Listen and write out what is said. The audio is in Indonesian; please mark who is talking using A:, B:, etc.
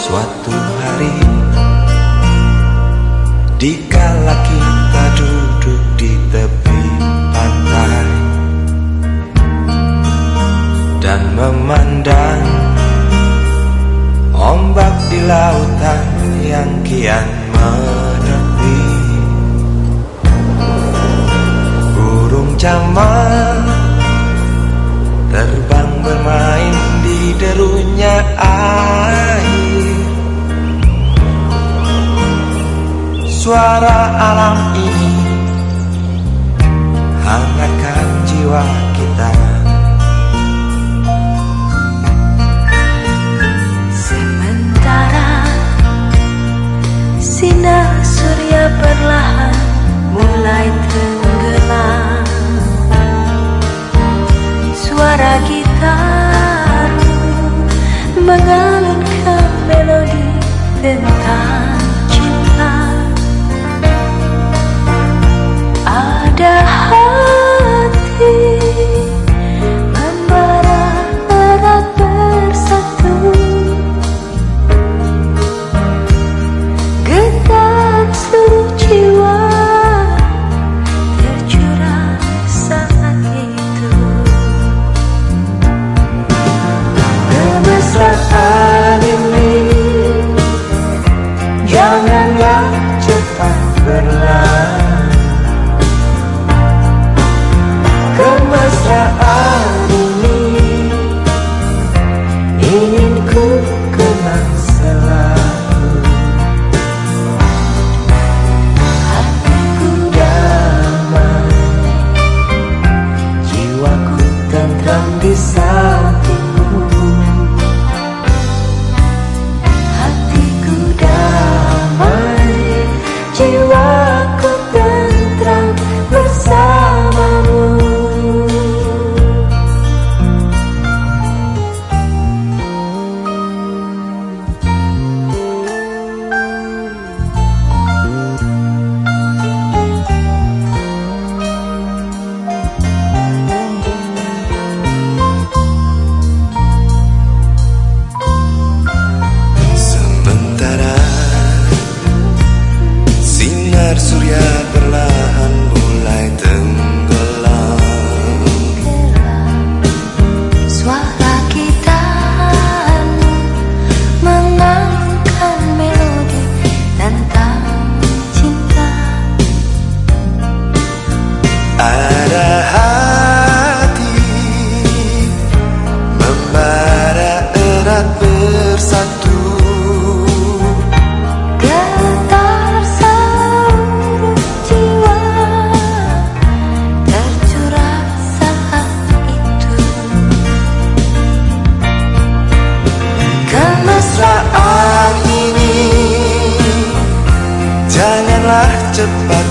A: suatu hari Dikala kita duduk di tepi pantai Dan memandang Ombak di lautan yang kian menepi Suara alam ini. Hangatkan jiwa kita.
B: Sementara Sinar surya perlahan mulai tenggelam. Suara gitar mengalunkan melodi tentang cinta
A: the about